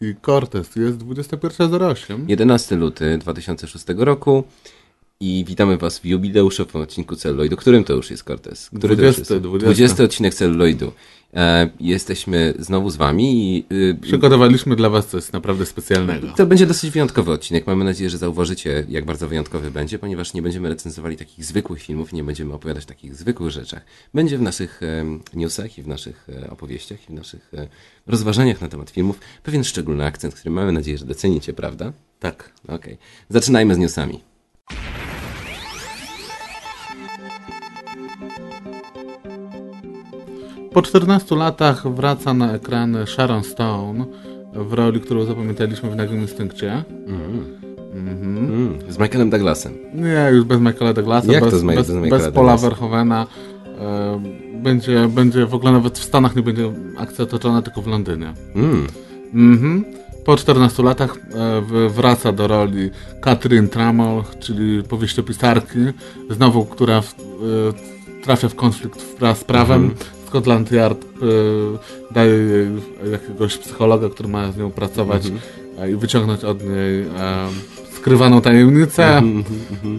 I Cortez jest 21.08. 11 luty 2006 roku i witamy Was w jubileuszowym odcinku Celluloidu. Którym to już jest, Cortez? Który 20, to już jest? 20. 20 odcinek Celluloidu. E, jesteśmy znowu z Wami i y, Przygotowaliśmy dla Was coś naprawdę specjalnego. to będzie dosyć wyjątkowy odcinek. Mamy nadzieję, że zauważycie, jak bardzo wyjątkowy będzie, ponieważ nie będziemy recenzowali takich zwykłych filmów, nie będziemy opowiadać takich zwykłych rzeczach. Będzie w naszych e, newsach i w naszych e, opowieściach i w naszych rozważaniach na temat filmów pewien szczególny akcent, który mamy nadzieję, że docenicie, prawda? Tak. Okej. Zaczynajmy z newsami. Po 14 latach wraca na ekrany Sharon Stone w roli, którą zapamiętaliśmy w Nagim Instynkcie. Mm, z Michaelem Douglasem. Nie, już bez Michaela Douglasa, Jak to bez, z Ma- bez, bez Michaela bez Paula Douglasa? Verhovena. Będzie, będzie w ogóle nawet w Stanach nie będzie akcja otoczona, tylko w Londynie. Mm. Mhm. Po 14 latach e, wraca do roli Katrin Trammell, czyli powieściopisarki, znowu, która w, e, trafia w konflikt z prawem. Mhm. Scotland Yard e, daje jej jakiegoś psychologa, który ma z nią pracować Mhm. i wyciągnąć od niej skrywaną tajemnicę.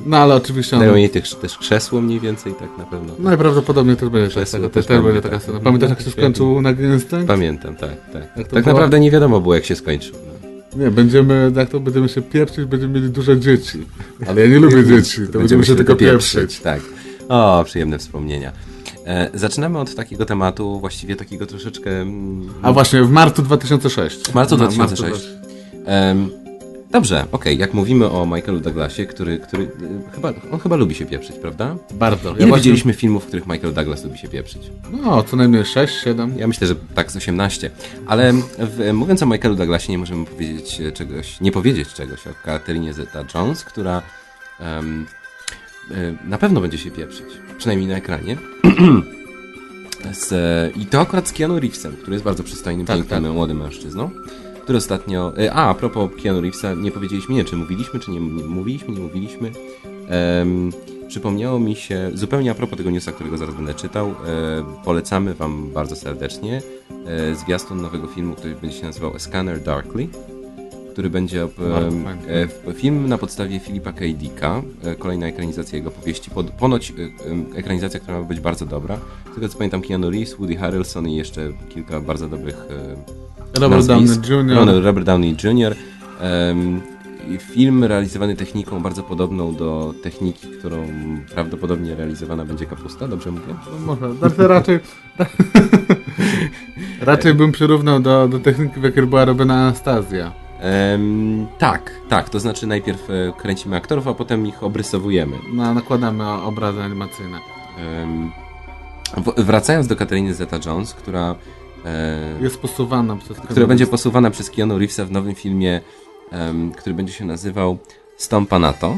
No ale oczywiście on, Mhm. Dają jej też, też krzesło mniej więcej, tak na pewno. najprawdopodobnie też będzie, Krzesło też też, będzie będzie, taka tak. scena. Pamiętasz jak się skończył na Instynkt? Pamiętam, tak, tak. Tak było? naprawdę nie wiadomo było, jak się skończył. No. Nie, będziemy, jak to będziemy się pieprzyć, będziemy mieli dużo dzieci. Ale ja nie lubię dzieci, to będziemy, się tylko pieprzyć. Tak. O, przyjemne wspomnienia. E, zaczynamy od takiego tematu, właściwie takiego troszeczkę... mm, A właśnie, w marcu 2006. W marcu Na- 2006. Em, dobrze, okej, jak mówimy o Michaelu Douglasie, który, który y, chyba, on chyba lubi się pieprzyć, prawda? Bardzo. Ja Ile właśnie, widzieliśmy filmów, w których Michael Douglas lubi się pieprzyć? No, co najmniej 6, 7. Ja myślę, że tak z 18. Ale w, mówiąc o Michaelu Douglasie, nie możemy powiedzieć e, czegoś, nie powiedzieć czegoś o Katerinie Zeta-Jones, która e, na pewno będzie się pieprzyć. Przynajmniej na ekranie. z, e, I to akurat z Keanu Reevesem, który jest bardzo przystojnym, Tak, pięknym, tak. młodym mężczyzną. Który ostatnio... e, A, a propos Keanu Reevesa, nie powiedzieliśmy, nie, czy mówiliśmy, czy nie, nie mówiliśmy, nie mówiliśmy. Em, przypomniało mi się, zupełnie a propos tego newsa, którego zaraz będę czytał, e, polecamy Wam bardzo serdecznie e, zwiastun nowego filmu, który będzie się nazywał Scanner Darkly, który będzie e, w- film na podstawie Filipa K. Dicka, e, kolejna ekranizacja jego powieści, ponoć e, ekranizacja, która ma być bardzo dobra. Z tego co pamiętam Keanu Reeves, Woody Harrelson i jeszcze kilka bardzo dobrych e, Robert Downey nazwisk. Jr. Ronald Robert Downey Jr. Film realizowany techniką bardzo podobną do techniki, którą prawdopodobnie realizowana będzie kapusta, dobrze mówię? No, może. Znaczy raczej... raczej bym przyrównał do, do techniki, w jakiej była robiona Anastazja. Em, tak, tak, to znaczy najpierw e, kręcimy aktorów, a potem ich obrysowujemy. No, nakładamy obrazy animacyjne. W, wracając do Katariny Zeta-Jones, która, e, Jest posuwana przez... która będzie posuwana przez Keanu Reevesa w nowym filmie, em, który będzie się nazywał Stompa na to.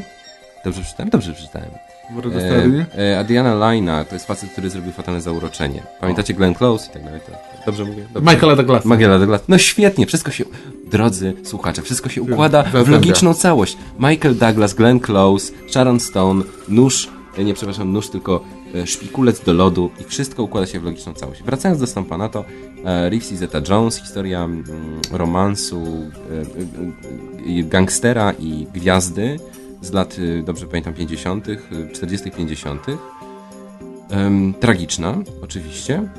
Dobrze przeczytałem? Dobrze przeczytałem. E, e, Adriana Lina to jest facet, który zrobił fatalne zauroczenie. Pamiętacie Glenn Close i tak dalej? To, dobrze mówię? Dobrze. Michaela Douglasa. Magiela Douglas. No świetnie, wszystko się, drodzy słuchacze, wszystko się układa w logiczną całość. Michael Douglas, Glenn Close, Sharon Stone, nóż, e, nie przepraszam, nóż, tylko e, szpikulec do lodu i wszystko układa się w logiczną całość. Wracając do Stampa na to, e, Reeves i Zeta Jones, historia mm, romansu gangstera i gwiazdy z lat, e, dobrze pamiętam, 50., e, 40., 50. Em, tragiczna, oczywiście.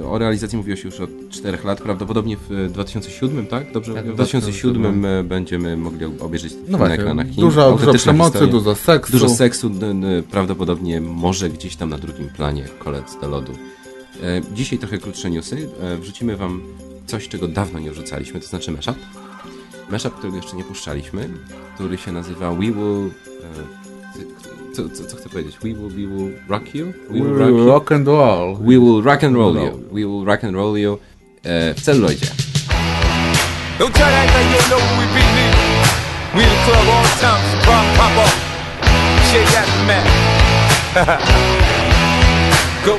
E, O realizacji mówiło się już od 4 lat, prawdopodobnie w 2007, tak? Dobrze Tak, w W 2007 2007 będziemy mogli obejrzeć No film na ekranach dużo, dużo przemocy, historia. dużo seksu. Dużo seksu, prawdopodobnie może gdzieś tam na drugim planie kolec do lodu. E, Dzisiaj trochę krótsze newsy. E, Wrzucimy wam coś, czego dawno nie wrzucaliśmy, to znaczy mashup. Mashup, którego jeszcze nie puszczaliśmy, który się nazywa We Will... e, Co, co, co chcę powiedzieć? We will, we will rock you? We will rock you? Rock and roll. We will rock and roll you. We will rock and roll you e, w celuloidzie. Don't try to act like you know we be, nigga. We the club all the time, so pop, pop off. Shake the mat. go,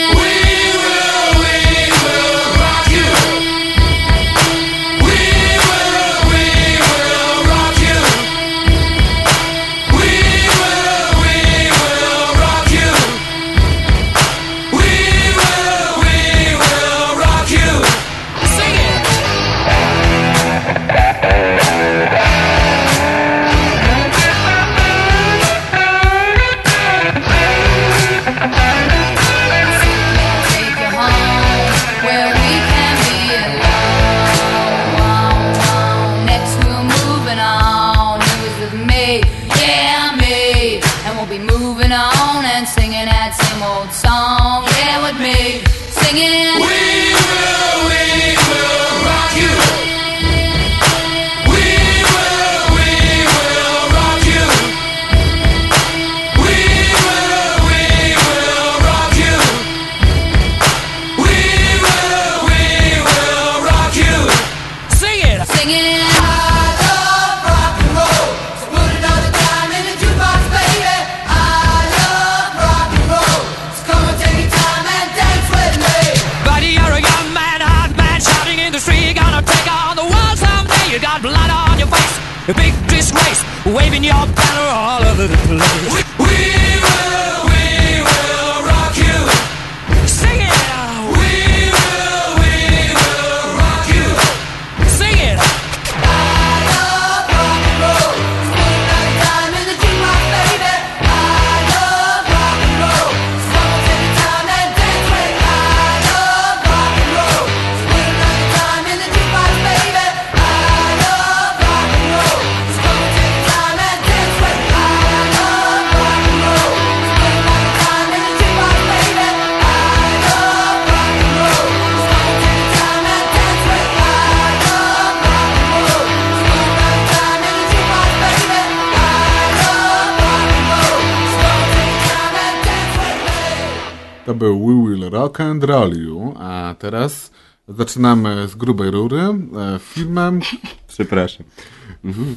Big był We Will Rock and Roll You, a teraz zaczynamy z grubej rury e, filmem, Przepraszam.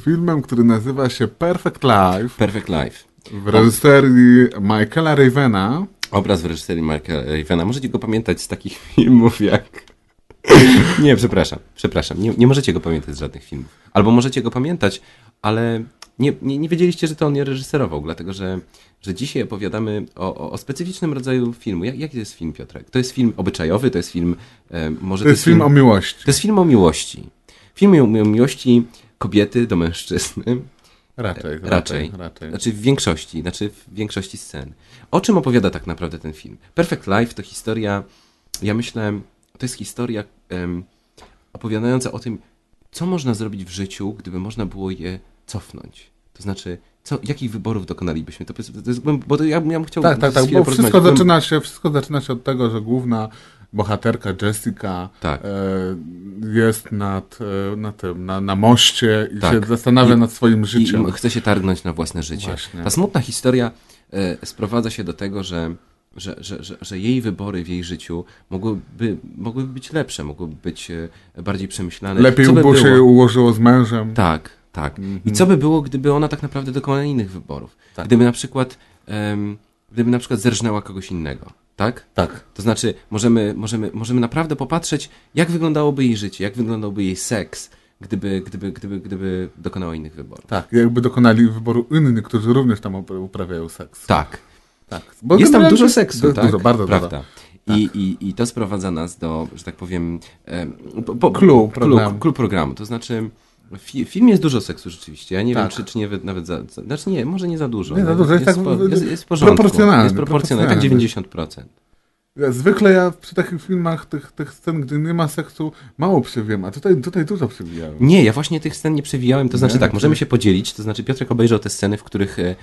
filmem, który nazywa się Perfect Life Perfect Life. w reżyserii Michaela Ravena. Obraz w reżyserii Marka Ravena. Możecie go pamiętać z takich filmów jak... nie, przepraszam, przepraszam. Nie, nie możecie go pamiętać z żadnych filmów. Albo możecie go pamiętać, ale nie, nie, nie wiedzieliście, że to on je reżyserował, dlatego że, że dzisiaj opowiadamy o, o, o specyficznym rodzaju filmu. Jak, jaki to jest film, Piotrek? To jest film obyczajowy, to jest film... E, może To jest film o miłości. To jest film o miłości. Film o, miłości kobiety do mężczyzny. Raczej, Raczej. raczej, raczej. Znaczy w większości, znaczy w większości scen. O czym opowiada tak naprawdę ten film? Perfect Life to historia, ja myślę, to jest historia opowiadająca o tym, co można zrobić w życiu, gdyby można było je cofnąć. To znaczy, co, jakich wyborów dokonalibyśmy? To, jest- to jest, bo to ja, ja bym chciał Tak, tak, tak, bo wszystko zaczyna, się, wszystko zaczyna się od tego, że główna bohaterka Jessica Tak. e, jest nad, e, na tym, na, na moście i Tak. się zastanawia I- nad swoim życiem. I chce się targnąć na własne życie. Właśnie. Ta smutna historia e, sprowadza się do tego, że, że, że, że, że jej wybory w jej życiu mogłyby, mogłyby być lepsze, mogłyby być e, bardziej przemyślane. Lepiej by by się ułożyło z mężem. Tak, tak. Mhm. I co by było, gdyby ona tak naprawdę dokonała innych wyborów? Tak. Gdyby na przykład em, gdyby na przykład zerżnęła kogoś innego, tak? Tak. To znaczy, możemy, możemy, możemy naprawdę popatrzeć, jak wyglądałoby jej życie, jak wyglądałby jej seks, gdyby, gdyby, gdyby, gdyby dokonała innych wyborów. Tak, jakby dokonali wyboru inni, którzy również tam upra- uprawiają seks. Tak. tak. Bo Jest tam dużo seksu, tak? Dużo, bardzo Prawda. dużo. I, i, I to sprowadza nas do, że tak powiem, em, po, po, Clue programu. Clue programu. To znaczy, w filmie jest dużo seksu rzeczywiście. Ja nie Tak. wiem, czy, czy nie, nawet za, za... Znaczy nie, może nie za dużo. Nie za dużo, jest tak po- jest, jest w porządku. proporcjonalnie, Jest proporcjonalnie, tak proporcjonalnie. 90%. Ja, zwykle ja przy takich filmach, tych, tych scen, gdzie nie ma seksu, mało przewiem, a tutaj, tutaj dużo przewijałem. Nie, ja właśnie tych scen nie przewijałem, to znaczy Nie? tak, możemy się podzielić, to znaczy Piotrek obejrzał te sceny, w których e, e,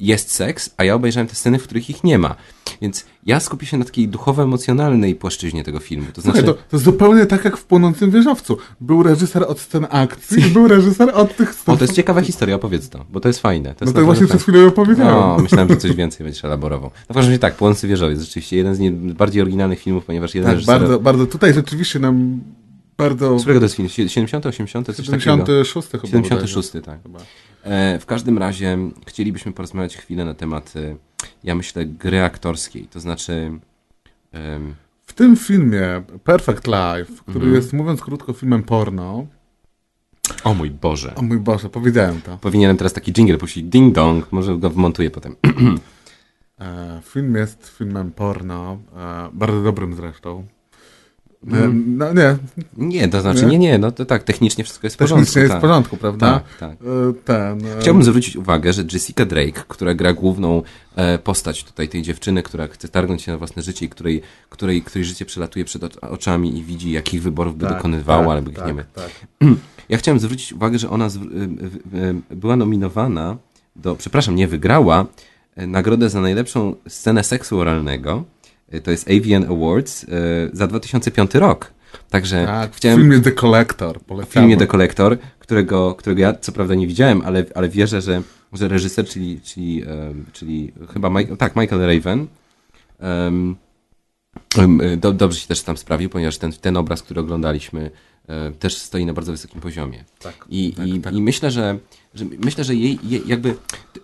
jest seks, a ja obejrzałem te sceny, w których ich nie ma. Więc ja skupię się na takiej duchowo-emocjonalnej płaszczyźnie tego filmu. To znaczy, Słuchaj, to, to zupełnie tak jak w Płonącym Wieżowcu. Był reżyser od scen akcji był reżyser od tych scen... o, to jest ciekawa historia, opowiedz to, bo to jest fajne. To No jest to właśnie przez chwilę opowiedziałem. O, myślałem, że coś więcej będziesz elaborował. No w każdym razie tak, Płonący Wieżowiec, rzeczywiście jeden z nie, bardziej oryginalnych filmów, ponieważ jeden tak, reżyser... bardzo, bardzo, tutaj rzeczywiście nam bardzo... Z którego to jest film? 70, 80, coś takiego? 76 chyba. 76, tak. Chyba. E, w każdym razie chcielibyśmy porozmawiać chwilę na temat, e, ja myślę, gry aktorskiej. To znaczy, em, W tym filmie Perfect Life, który Mhm. jest, mówiąc krótko, filmem porno, o mój Boże. o mój Boże, powiedziałem to. Powinienem teraz taki jingle puścić, ding dong, może go wmontuję potem. E, film jest filmem porno, e, bardzo dobrym zresztą. Mhm. no nie, Nie, to znaczy, Nie? nie, nie, no to tak, technicznie wszystko jest w porządku. technicznie jest tak. w porządku, prawda? Tak, tak. E, ten, e, Chciałbym zwrócić uwagę, że Jessica Drake, która gra główną e, postać tutaj tej dziewczyny, która chce targnąć się na własne życie i której, której, której życie przelatuje przed oc- oczami i widzi, jakich wyborów by tak, dokonywała, tak, albo ich tak, nie ma. tak. Ja chciałem zwrócić uwagę, że ona była nominowana do, przepraszam, nie wygrała nagrodę za najlepszą scenę seksu oralnego. Y, To jest Avian Awards y, za 2005 rok. Także Tak, w chciałem filmie The Collector, w polecamy. filmie The Collector, którego, którego ja co prawda nie widziałem, ale, ale wierzę, że, że reżyser, czyli, czyli, czyli chyba Mike, tak, Michael Raven, em, do, dobrze się też tam sprawił, ponieważ ten, ten obraz, który oglądaliśmy, też stoi na bardzo wysokim poziomie. Tak, I, tak, i, tak. i myślę, że, że myślę, że jej, jej jakby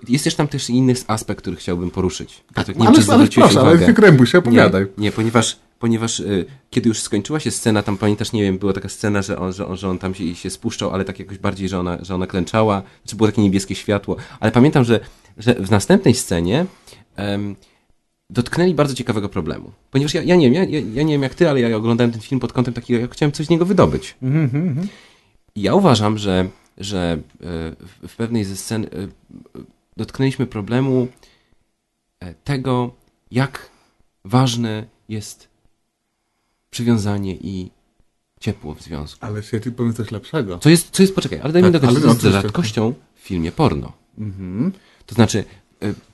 jest też tam też inny aspekt, który chciałbym poruszyć. Piotrek, nie wiem, ale, ale proszę, ale uwagę. nie krępuj się, opowiadaj. Nie, nie ponieważ, ponieważ y, kiedy już skończyła się scena, tam pamiętasz, nie wiem, była taka scena, że on, że on, że on tam się, się spuszczał, ale tak jakoś bardziej, że ona, że ona klęczała, czy było takie niebieskie światło. Ale pamiętam, że, że w następnej scenie em, dotknęli bardzo ciekawego problemu. Ponieważ ja, ja nie wiem, ja, ja, nie wiem jak ty, ale ja oglądałem ten film pod kątem takiego, ja chciałem coś z niego wydobyć. I ja uważam, że, że e, w- pewnej ze scen e, dotknęliśmy problemu e, tego, jak ważne jest przywiązanie i ciepło w związku. Ale się ci powiem coś lepszego. Co jest, co jest poczekaj, ale daj mi Tak, dokończyć, ale co jest rzadkością w filmie porno. Mhm. To znaczy,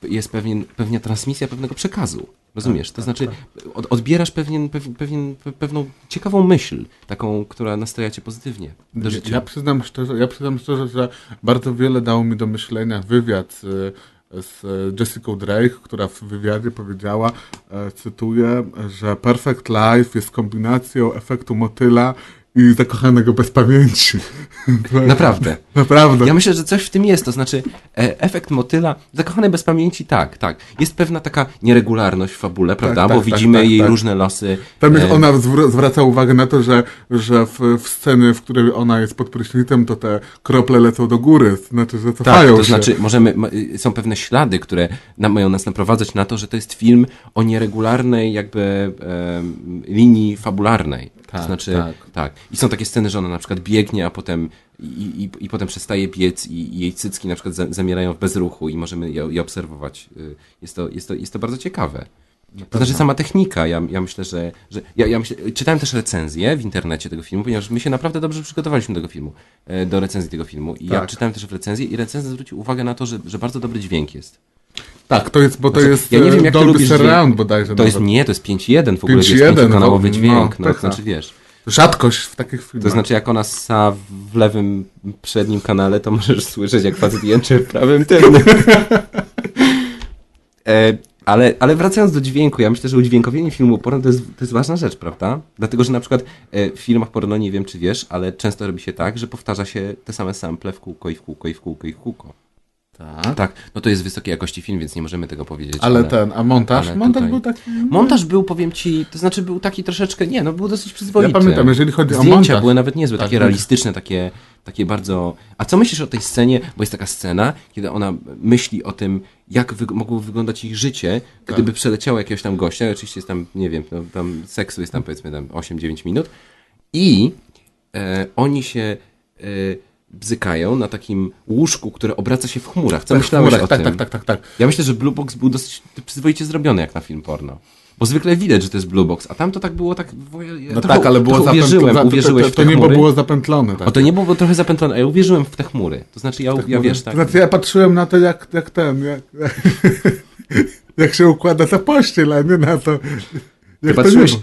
jest pewien, pewna transmisja pewnego przekazu. Rozumiesz? Tak, to znaczy, od, odbierasz pewien, pew, pewien, pe- pewną ciekawą myśl, taką, która nastraja cię pozytywnie do życia. Ja przyznam szczerze, ja przyznam szczerze, że bardzo wiele dało mi do myślenia wywiad z, z Jessica Drake, która w wywiadzie powiedziała, e, cytuję, że Perfect Life jest kombinacją efektu motyla i zakochanego bez pamięci. Naprawdę. Naprawdę. Ja myślę, że coś w tym jest, to znaczy e, efekt motyla, zakochany bez pamięci, tak, tak. Jest pewna taka nieregularność w fabule, prawda? tak, Bo tak, widzimy tak, jej tak. różne losy. Tam jest, e, ona zwr- zwraca uwagę na to, że, że w, w sceny, w której ona jest pod prysznicem, to te krople lecą do góry, znaczy, że Tak, cofają to się. znaczy możemy, y, są pewne ślady, które nam, mają nas naprowadzać na to, że to jest film o nieregularnej jakby em, linii fabularnej. To Tak, znaczy, tak. tak. I są takie sceny, że ona na przykład biegnie, a potem i, i, i potem przestaje biec i, i jej cycki na przykład za, zamierają w bezruchu i możemy je, je obserwować. Y, Jest to, jest, to, jest to bardzo ciekawe. To znaczy sama technika, ja, ja myślę, że, że ja, ja myślę, czytałem też recenzję w internecie tego filmu, ponieważ my się naprawdę dobrze przygotowaliśmy do tego filmu, e, do recenzji tego filmu i ja Tak. czytałem też w recenzji i recenzja zwrócił uwagę na to, że, że bardzo dobry dźwięk jest. Tak, to jest, bo to Znaczy, jest ja nie wiem, e, jak Dolby lubisz Surround bodajże To jest nawet. nie, to jest 5.1 w ogóle, 5.1, jest pięciokanałowy no, dźwięk, no, no, to znaczy wiesz. Rzadkość w takich filmach. To znaczy jak ona ssa w lewym przednim kanale, to możesz słyszeć jak facet jęczy w prawym tylnym. e, ale, ale wracając do dźwięku, ja myślę, że udźwiękowienie filmu porno to jest, to jest ważna rzecz, prawda? Dlatego, że na przykład e, w filmach porno, nie wiem czy wiesz, ale często robi się tak, że powtarza się te same sample w kółko i w kółko i w kółko i w kółko. Tak. Tak, no to jest wysokiej jakości film, więc nie możemy tego powiedzieć. Ale ten, a montaż? ale montaż tutaj- był taki... Montaż był, powiem ci, to znaczy był taki troszeczkę, nie, no był dosyć przyzwoity. Ja pamiętam, jeżeli chodzi o Zdjęcia montaż- były nawet niezłe, Tak, takie realistyczne, takie, takie bardzo... A co myślisz o tej scenie, bo jest taka scena, kiedy ona myśli o tym, jak wy... mogło wyglądać ich życie, gdyby Tak. przeleciało jakiegoś tam gościa, oczywiście jest tam, nie wiem, no, tam seksu jest tam powiedzmy tam 8-9 minut i e, oni się e, bzykają na takim łóżku, które obraca się w chmurach. Co Tak, myślałeś chmurek, o tak, tym? tak, tak, tak, tak. Ja myślę, że Blue Box był dosyć przyzwoicie zrobiony jak na film porno. Bo zwykle widać, że to jest Blue Box, a tam to tak było tak... Ja No trochę- tak, ale było zapętlone. uwierzyłem, To, to, w to, te niebo było zapętlone. Tak. O, to niebo było trochę zapętlone, a ja uwierzyłem w te chmury. To znaczy, ja, ja wiesz, tak... To znaczy ja patrzyłem na to jak, jak ten, jak, jak się układa ta pościel, a nie na to. Ty Jak to patrzyłeś,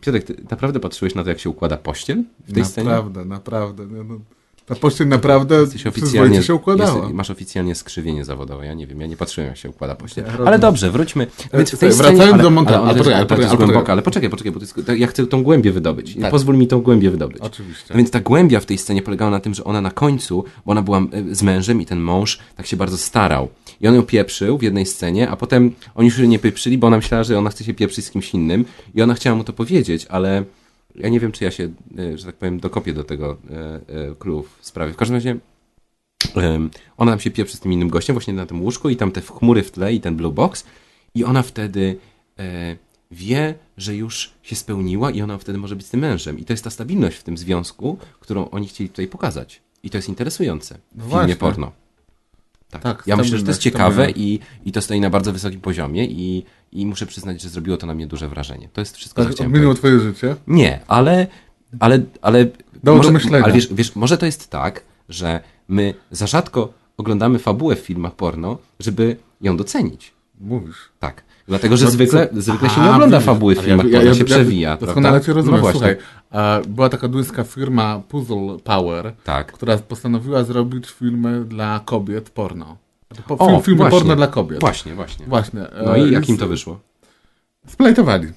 Piotrek, ty naprawdę patrzyłeś na to, jak się układa pościel w tej scenie? Naprawdę, naprawdę. No, ta pościel naprawdę Jesteś oficjalnie, się układała. jest, masz oficjalnie skrzywienie zawodowe, ja nie wiem, ja nie patrzyłem jak się układa. Ja ale dobrze, wróćmy. Więc w tej wracając scenie, do montażu, ale, ale ale, poczekaj, ale, to jest ale poczekaj. głęboka, ale poczekaj, poczekaj, bo jest, ja chcę tą głębię wydobyć. Tak. Pozwól mi tą głębię wydobyć. Oczywiście. Więc ta głębia w tej scenie polegała na tym, że ona na końcu, bo ona była e, z mężem i ten mąż tak się bardzo starał. I on ją pieprzył w jednej scenie, a potem oni już nie pieprzyli, bo ona myślała, że ona chce się pieprzyć z kimś innym i ona chciała mu to powiedzieć, ale ja nie wiem, czy ja się, e, że tak powiem, dokopię do tego e, e, królów w sprawie. W każdym razie ona tam się pieprzy z tym innym gościem właśnie na tym łóżku i tam te chmury w tle i ten blue box i ona wtedy e, wie, że już się spełniła i ona wtedy może być z tym mężem. I to jest ta stabilność w tym związku, którą oni chcieli tutaj pokazać. I to jest interesujące w filmie właśnie. porno. Tak. Tak, ja myślę, że to jest ciekawe i, i to stoi na bardzo wysokim poziomie i, i muszę przyznać, że zrobiło to na mnie duże wrażenie. To jest wszystko, co Tak, chciałem odmieniło powiedzieć. twoje życie. Nie, ale, ale, ale, Dało do może, myślenia. ale wiesz, wiesz, może to jest tak, że my za rzadko oglądamy fabułę w filmach porno, żeby ją docenić. Mówisz. Tak. Dlatego, że No, zwykle, co- zwykle się A, nie ogląda fabuły w filmach ja- porno, ja- się ja- przewija, Doskonale cię rozumiem. No właśnie. Słuchaj, a była taka duńska firma Puzzle Power, Tak. która postanowiła zrobić filmy dla kobiet porno. Po, O, film, filmy właśnie. porno dla kobiet. Właśnie, właśnie. Właśnie. No e, i jak im z- to wyszło? Splajtowali.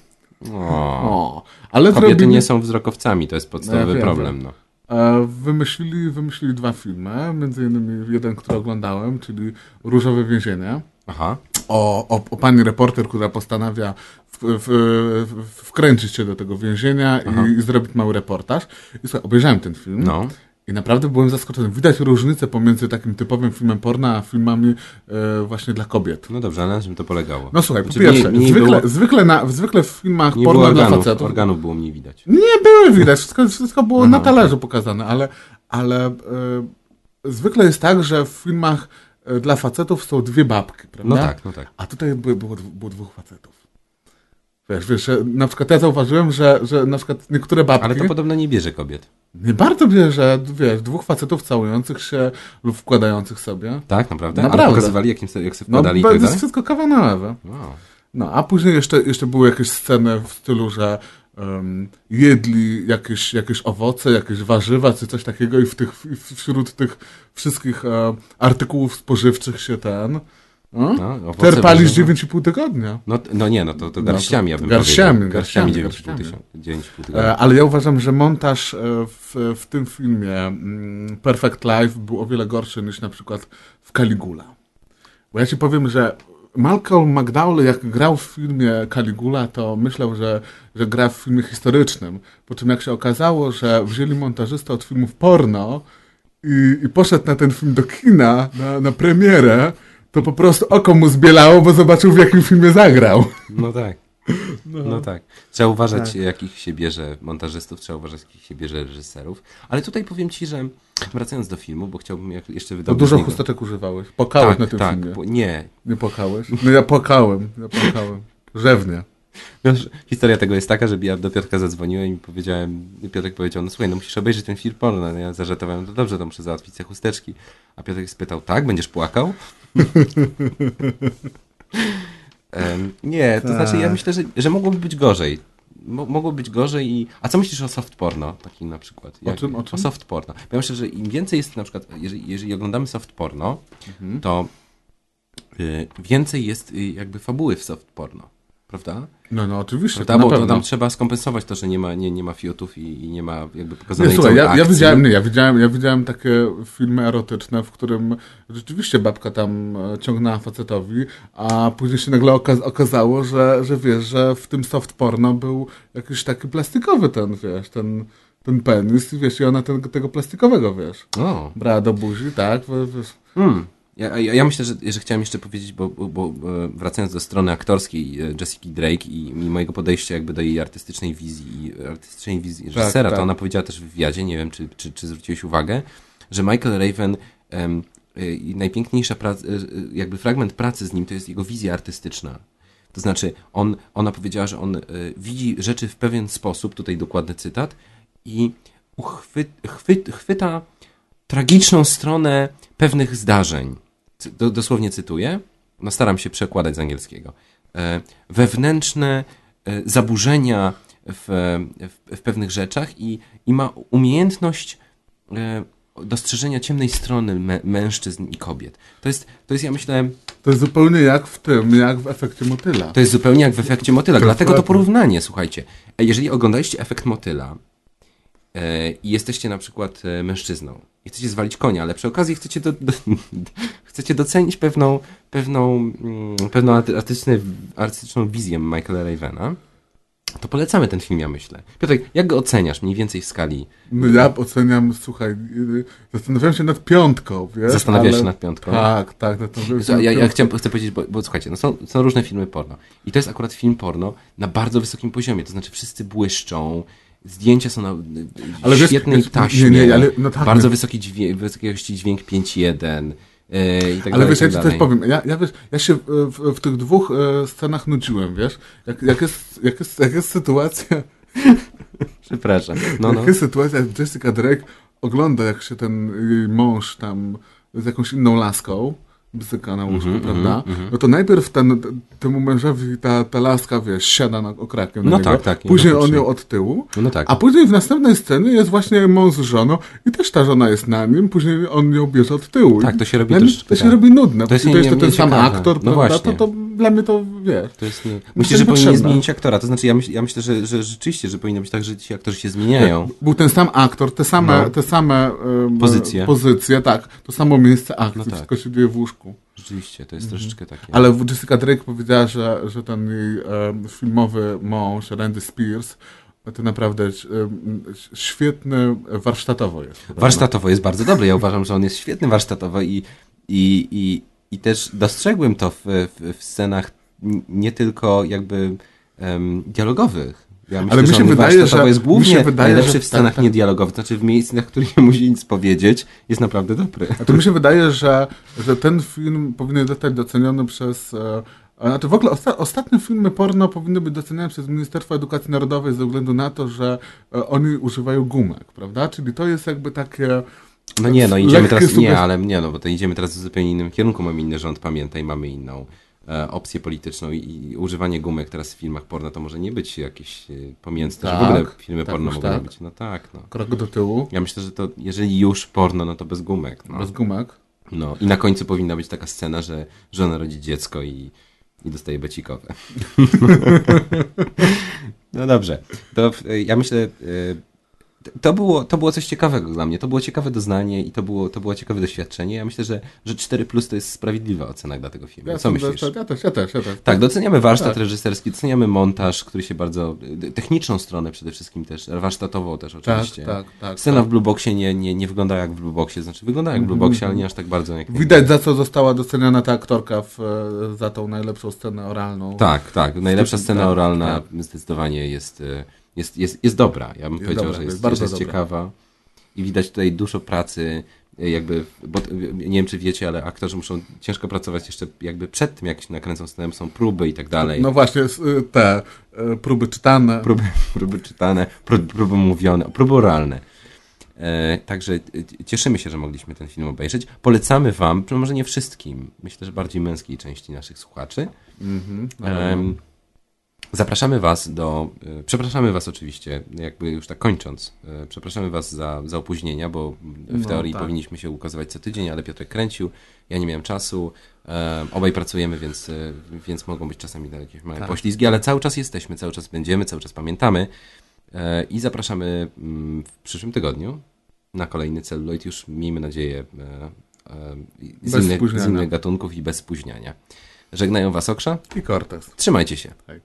O, ale kobiety zrobili, nie są wzrokowcami, to jest podstawowy No ja problem. No. e, wymyślili, wymyślili dwa filmy, między innymi jeden, który oglądałem, czyli Różowe Więzienie. Aha. O, o, o pani reporter, która postanawia w, w, w, wkręcić się do tego więzienia i, i zrobić mały reportaż. I słuchaj, obejrzałem ten film. No. I naprawdę byłem zaskoczony. Widać różnicę pomiędzy takim typowym filmem porno, a filmami e, właśnie dla kobiet. No dobrze, ale na czym to polegało? No słuchaj, po Znaczy, pierwsze, mniej- mniej zwykle, było- zwykle, na, zwykle w filmach Nie porno było dla organów, facetów organów było mniej widać. nie były widać, wszystko, wszystko było na talerzu pokazane, ale, ale e, zwykle jest tak, że w filmach dla facetów są dwie babki, prawda? No tak, no tak. A tutaj by, było, było dwóch facetów. Wiesz, wiesz, że na przykład ja zauważyłem, że, że na przykład niektóre babki Ale to podobno nie bierze kobiet. nie bardzo bierze, wiesz, dwóch facetów całujących się lub wkładających sobie. Tak, naprawdę? Naprawdę. Ale pokazywali, jak, im, se- jak sobie No, wkładali i to tak jest dalej? wszystko kawa na lewę. Wow. No, a później jeszcze, jeszcze były jakieś sceny w stylu, że em, jedli jakieś, jakieś owoce, jakieś warzywa, czy coś takiego i w tych, wśród tych wszystkich e, artykułów spożywczych się ten no, No, terpali z warzywa. 9,5 tygodnia. No, no nie, no to, to garściami, ja bym garściami, powiedział. garściami, Garściami 9,5 garściami. tysiąca. 9,5 tygodnia. E, ale ja uważam, że montaż e, w, w tym filmie mm, Perfect Life był o wiele gorszy niż na przykład w Caligula. Bo ja ci powiem, że Malcolm McDowell jak grał w filmie Caligula, to myślał, że, że gra w filmie historycznym. Po czym jak się okazało, że wzięli montażystę od filmów porno i, i poszedł na ten film do kina, na, na premierę, to po prostu oko mu zbielało, bo zobaczył w jakim filmie zagrał. No tak. No. tak. Trzeba uważać, jakich się bierze montażystów, trzeba uważać, jakich się bierze reżyserów. Ale tutaj powiem ci, że wracając do filmu, bo chciałbym jeszcze wydobyć... dużo z niego- chusteczek używałeś. Pokałeś tak, na tym tak, filmie. bo- Nie. Nie płakałeś? No ja płakałem, ja płakałem. Rzewnie. Wiesz, historia tego jest taka, że ja do Piotrka zadzwoniłem i powiedziałem, Piotrek powiedział, no słuchaj, no musisz obejrzeć ten film porno. No ja zażartowałem, to dobrze, to muszę załatwić te chusteczki. A Piotrek spytał, tak, będziesz płakał? Nie, to znaczy ja myślę, że, że mogłoby być gorzej. Mo- mogło być gorzej i... A co myślisz o soft porno takim na przykład? O czym, o czym? soft porno. Ja myślę, że im więcej jest na przykład, jeżeli, jeżeli oglądamy soft porno, Mhm. to y, więcej jest y, jakby fabuły w soft porno. Prawda? No, no oczywiście, Prawda? Bo pewno. tam trzeba skompensować to, że nie ma, nie, nie ma fiutów i, i nie ma jakby Nie, pokazanej słuchaj, całej ja, ja, widziałem, nie, ja, widziałem, ja widziałem takie filmy erotyczne, w którym rzeczywiście babka tam e, ciągnęła facetowi, a później się nagle oka- okazało, że, że wiesz, że w tym soft porno był jakiś taki plastikowy ten, wiesz, ten, ten penis i wiesz, i ona ten, tego plastikowego, wiesz, O. brała do buzi, tak, wiesz, Hmm. Ja, ja, ja myślę, że, że chciałem jeszcze powiedzieć, bo, bo, bo e, wracając do strony aktorskiej e, Jessica Drake i, i mojego podejścia jakby do jej artystycznej wizji i artystycznej wizji reżysera, tak. to ona powiedziała też w wywiadzie, nie wiem, czy, czy, czy zwróciłeś uwagę, że Michael Raven em, e, i najpiękniejsza praca, e, e, jakby fragment pracy z nim to jest jego wizja artystyczna. To znaczy, on, ona powiedziała, że on widzi rzeczy w pewien sposób, tutaj dokładny cytat, i uchwy, chwy, chwyta tragiczną stronę pewnych zdarzeń. Do, dosłownie cytuję, no staram się przekładać z angielskiego. E, wewnętrzne e, zaburzenia w, w, w pewnych rzeczach i, i ma umiejętność e, dostrzeżenia ciemnej strony mę, mężczyzn i kobiet. To jest, to jest, ja myślę, To jest zupełnie jak w tym, jak w efekcie motyla. to jest zupełnie jak w efekcie motyla. Dokładnie. Dlatego to porównanie, słuchajcie. Jeżeli oglądaliście efekt motyla i jesteście na przykład e, mężczyzną i chcecie zwalić konia, ale przy okazji chcecie, do, do, chcecie docenić pewną, pewną, mm, pewną arty- artystyczne, artystyczną wizję Michaela Ravena, to polecamy ten film, ja myślę. Piotrek, jak go oceniasz mniej więcej w skali? No ja oceniam, słuchaj, yy, zastanawiałem się nad piątką, wiesz? Zastanawiałeś się ale- nad piątką? Tak, tak, się Ja, ja piątką. chciałem, chcę powiedzieć, bo, bo słuchajcie, no są, są różne filmy porno. I to jest akurat film porno na bardzo wysokim poziomie. To znaczy wszyscy błyszczą, zdjęcia są na Ale świetnej wiesz, taśmie, nie, nie, ale- no tak, bardzo wysoki dźwięk, wysokiej jakości dźwięk 5.1 yy, i tak Ale dalej, wiesz, ja ci tak dalej. powiem. Ja, ja, wiesz, ja się w, w, w tych dwóch e, scenach nudziłem, wiesz? Jak, jak, jest, jak, jest, jak jest sytuacja, Przepraszam. No, no. jak jest sytuacja, jak Jessica Drake ogląda, jak się ten jej mąż tam z jakąś inną laską bzyka na łóżku, Mhm, prawda? No to najpierw ten, temu mężowi ta, ta laska, wiesz, siada na okrakiem na No niego, tak, tak, później on faktycznie. ją od tyłu, No tak. a później w następnej scenie jest właśnie mąż z żoną i też ta żona jest na nim, później on ją bierze od tyłu. Tak, to się robi troszeczkę To się robi nudne, To to jest jest, nie- to, ten sam aktor, No prawda? właśnie. To, to dla mnie to, wiesz... To jest, nie... Myślę, że powinien zmienić aktora. To znaczy, ja, myśl, ja myślę, że, że rzeczywiście, że powinno być tak, że ci aktorzy się zmieniają. Był ten sam aktor, te same, No. te same em, Pozycje. pozycje, tak. To samo miejsce akcji, No tak. wszystko się dzieje w łóżku. Rzeczywiście, to jest troszeczkę takie. Mhm. Ale Jessica Drake powiedziała, że, że ten jej em, filmowy mąż, Randy Spears, to naprawdę świetny warsztatowo jest. Warsztatowo jest bardzo dobry. Ja uważam, że on jest świetny warsztatowo i, i, i, i też dostrzegłem to w, w, w scenach nie tylko jakby em, dialogowych. Ja myślę, Ale mi się wydaje, że- jest głównie się wydaje, najlepszy że- w scenach tak, tak. niedialogowych. To znaczy w miejscach, w których nie musi nic powiedzieć, jest naprawdę dobry. A to mi się wydaje, że, że ten film powinien zostać doceniony przez. E, a znaczy w ogóle osta ostatnie filmy porno powinny być doceniane przez Ministerstwo Edukacji Narodowej ze względu na to, że e, oni używają gumek, prawda? Czyli to jest jakby takie. No nie, no idziemy teraz, nie, ale nie, no bo to idziemy teraz w zupełnie innym kierunku, mamy inny rząd, pamiętaj, mamy inną e, opcję polityczną i, i używanie gumek teraz w filmach porno to może nie być jakieś e, pomiędzy, że w ogóle Tak, filmy tak, porno mogą tak. być, no tak, no. Krok do tyłu, Ja myślę, że to jeżeli już porno, no to bez gumek, no. bez gumek. no. I na końcu powinna być taka scena, że żona rodzi dziecko i, i dostaje becikowe. no dobrze, to e, ja myślę... to było, to było coś ciekawego dla mnie. To było ciekawe doznanie i to było, to było ciekawe doświadczenie. Ja myślę, że, że 4 plus to jest sprawiedliwa ocena dla tego filmu. Ja Co myślisz? Ja też, ja też, ja też. Tak, doceniamy warsztat Tak. reżyserski, doceniamy montaż, który się bardzo. techniczną stronę przede wszystkim też, warsztatową też tak, oczywiście. tak, tak. Scena tak. w Blue Boxie nie, nie, nie wygląda jak w Blue Boxie, znaczy wygląda jak w Blue Boxie, ale nie aż tak bardzo jak. Widać, za co została doceniana ta aktorka w, za tą najlepszą scenę oralną. Tak, tak. Najlepsza Tak, scena tak, oralna tak. zdecydowanie jest, e, jest, jest, jest dobra. Ja bym Jest powiedział, dobra, że jest jest, bardzo jest dobra. ciekawa. I widać tutaj dużo pracy, e, jakby, bo nie wiem czy wiecie, ale aktorzy muszą ciężko pracować jeszcze jakby przed tym, jak się nakręcą scenem, są próby i tak dalej. No właśnie, y, te e, próby czytane. próby, próby czytane, prób, próby mówione, próby oralne. E, także cieszymy się, że mogliśmy ten film obejrzeć. Polecamy Wam, może nie wszystkim, myślę, że bardziej męskiej części naszych słuchaczy. Mhm, zapraszamy Was do. E, przepraszamy Was oczywiście, jakby już tak kończąc. E, przepraszamy Was za, za opóźnienia, bo w No, teorii tak. powinniśmy się ukazywać co tydzień, ale Piotrek kręcił, ja nie miałem czasu. E, obaj pracujemy, więc, więc mogą być czasami jakieś małe Tak. poślizgi, ale cały czas jesteśmy, cały czas będziemy, cały czas pamiętamy. I zapraszamy mm, w przyszłym tygodniu na kolejny celuloid, już miejmy nadzieję z, innych, z innych gatunków i bez spóźniania. Żegnają Was Okrza. I Cortez. Trzymajcie się. Tak.